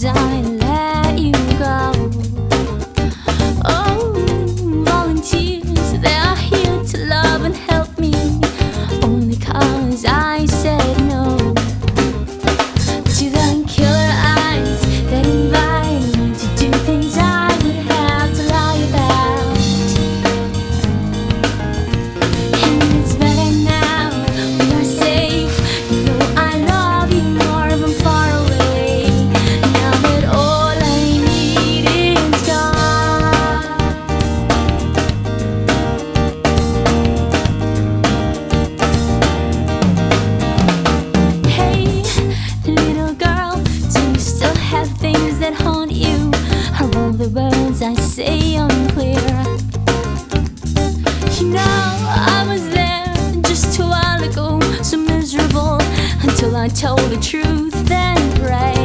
design. say I'm clear. You know, I was there just a while ago, so miserable until I told the truth and prayed.